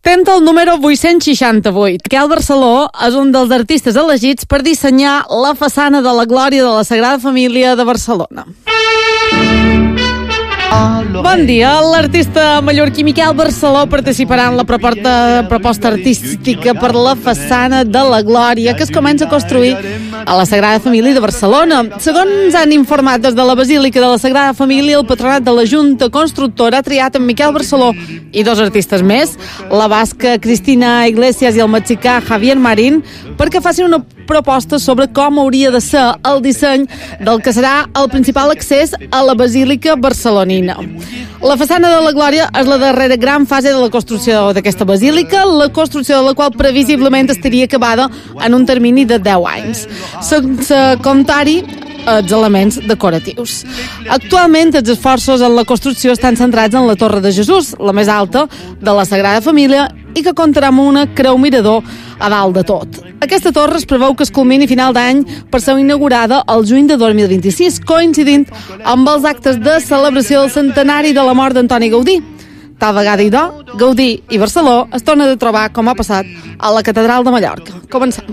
Tenta el número 868. Miquel Barceló és un dels artistes elegits per dissenyar la façana de la Glòria de la Sagrada Família de Barcelona. Bon dia, l'artista mallorquí Miquel Barceló participarà en la proposta, proposta artística per la façana de la Glòria que es comença a construir a la Sagrada Família de Barcelona. Segons han informat des de la Basílica de la Sagrada Família, el patronat de la Junta Constructora ha triat en Miquel Barceló i dos artistes més, la basca Cristina Iglesias i el mexicà Javier Marín, perquè facin una proposta sobre com hauria de ser el disseny del que serà el principal accés a la Basílica barcelonina. La façana de la Glòria és la darrera gran fase de la construcció d'aquesta basílica, la construcció de la qual previsiblement estaria acabada en un termini de 10 anys, sense comptar-hi els elements decoratius. Actualment, els esforços en la construcció estan centrats en la Torre de Jesús, la més alta de la Sagrada Família, i que comptarà amb una creu mirador a dalt de tot. Aquesta torre es preveu que es culmini a final d'any per ser inaugurada el juny de 2026, coincidint amb els actes de celebració del centenari de la mort d'Antoni Gaudí. Tal vegada i do, Gaudí i Barceló es torna de trobar com ha passat a la Catedral de Mallorca. Comencem.